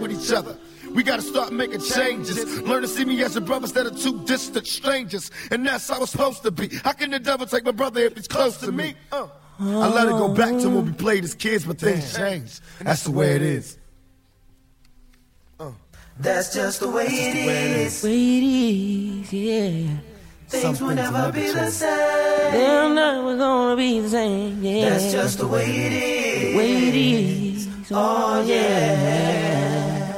with each other. We gotta start making changes. Learn to see me as a brother instead of two distant strangers. And that's how it's supposed to be. How can the devil take my brother if he's close to me? Uh. I let it go back to when we played as kids, but things changed. That's the way it is. Uh. That's just the way it is. Way it is, yeah. Things will never be the same. They're never gonna be the same, yeah. That's just the way it is. Way it is. Oh, yeah.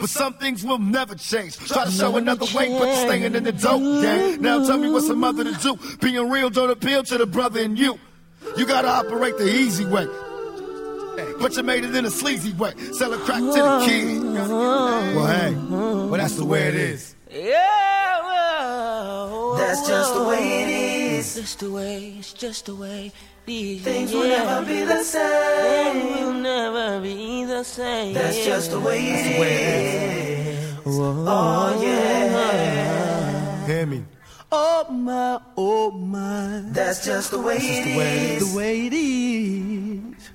But some things will never change. Try to show another way, but you're staying in the dope game. Now tell me what's a mother to do. Being real don't appeal to the brother in you. You gotta operate the easy way. But you made it in a sleazy way. Sell a crack to the kid. Well, hey, well, that's the way it is. Yeah, well, oh, That's just the way it is. Just the way, it's just the way it is. Things yeah. will never be the They same. will never be the same. That's just the way it is. Oh, oh, yeah. Hear me. Oh my, oh my. That's just the way it is. The way it is.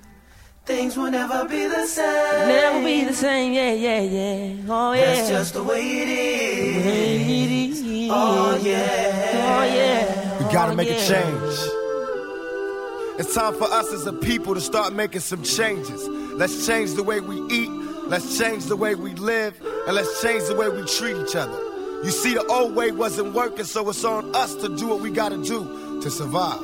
Things will never be the same. Never be the same, yeah, yeah, yeah. Oh, yeah. That's just the way it is. Way it is. Oh, yeah. Oh, yeah. Gotta Oh, make yeah. a change. It's time for us as a people to start making some changes. Let's change the way we eat, let's change the way we live, and let's change the way we treat each other. You see, the old way wasn't working, so it's on us to do what we gotta do to survive.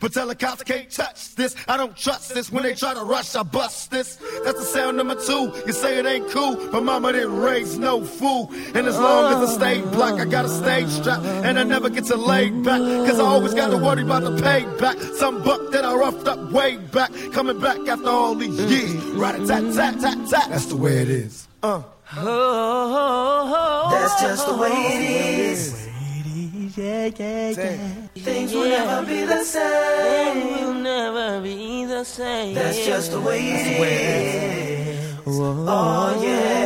But cops can't touch this. I don't trust this. When they try to rush, I bust this. That's the sound number two. You say it ain't cool, but mama didn't raise no fool. And as long as I stay black, I got a stage strap. And I never get to lay back. Cause I always got to worry about the payback. Some buck that I roughed up way back. Coming back after all these years. Right a tat tat tat tat. That's the way it is. Uh. That's just the way it is. Yeah, yeah, yeah. Things will never be the They same. will never be the same. That's just the way it is. Oh, yeah.